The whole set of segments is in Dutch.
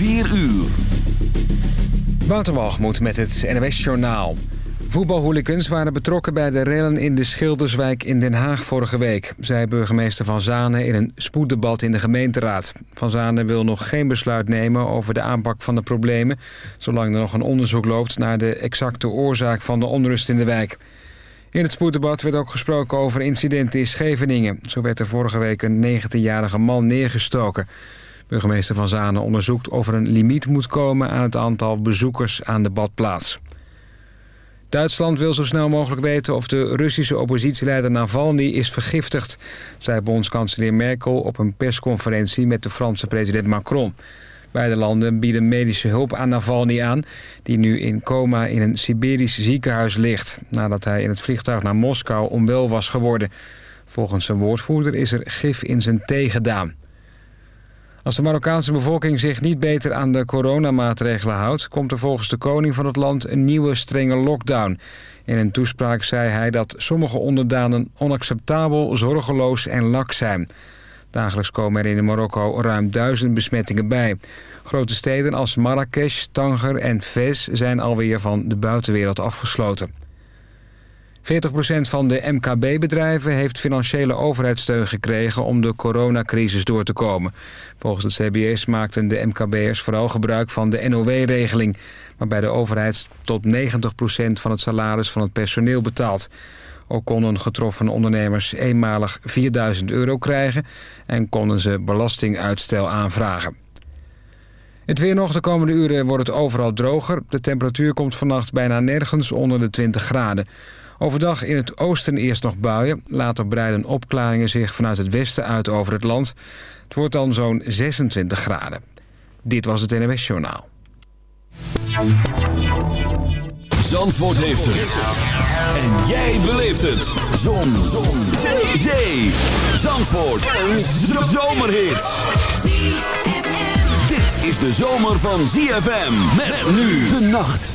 4 uur. Waterwalgemoed met het NWS Journaal. Voetbalhooligans waren betrokken bij de rellen in de Schilderswijk in Den Haag vorige week... zei burgemeester Van Zanen in een spoeddebat in de gemeenteraad. Van Zanen wil nog geen besluit nemen over de aanpak van de problemen... zolang er nog een onderzoek loopt naar de exacte oorzaak van de onrust in de wijk. In het spoeddebat werd ook gesproken over incidenten in Scheveningen. Zo werd er vorige week een 19-jarige man neergestoken... Burgemeester Van Zanen onderzoekt of er een limiet moet komen aan het aantal bezoekers aan de badplaats. Duitsland wil zo snel mogelijk weten of de Russische oppositieleider Navalny is vergiftigd, zei bondskanselier Merkel op een persconferentie met de Franse president Macron. Beide landen bieden medische hulp aan Navalny aan, die nu in coma in een Siberisch ziekenhuis ligt, nadat hij in het vliegtuig naar Moskou onwel was geworden. Volgens zijn woordvoerder is er gif in zijn thee gedaan. Als de Marokkaanse bevolking zich niet beter aan de coronamaatregelen houdt... komt er volgens de koning van het land een nieuwe strenge lockdown. In een toespraak zei hij dat sommige onderdanen onacceptabel, zorgeloos en lak zijn. Dagelijks komen er in Marokko ruim duizend besmettingen bij. Grote steden als Marrakesh, Tanger en Fez zijn alweer van de buitenwereld afgesloten. 40% van de MKB-bedrijven heeft financiële overheidssteun gekregen om de coronacrisis door te komen. Volgens het CBS maakten de MKB'ers vooral gebruik van de NOW-regeling, waarbij de overheid tot 90% van het salaris van het personeel betaalt. Ook konden getroffen ondernemers eenmalig 4000 euro krijgen en konden ze belastinguitstel aanvragen. Het weer nog de komende uren wordt het overal droger. De temperatuur komt vannacht bijna nergens onder de 20 graden. Overdag in het oosten eerst nog buien. Later breiden opklaringen zich vanuit het westen uit over het land. Het wordt dan zo'n 26 graden. Dit was het NWS Journaal. Zandvoort heeft het. En jij beleeft het. Zon. Zon. Zee. Zandvoort. Een zomerhit. Dit is de zomer van ZFM. Met nu de nacht.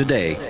A day.